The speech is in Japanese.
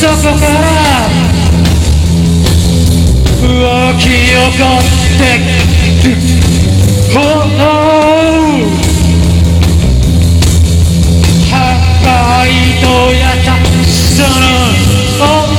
そこから浮き起こって炎破壊とやっさその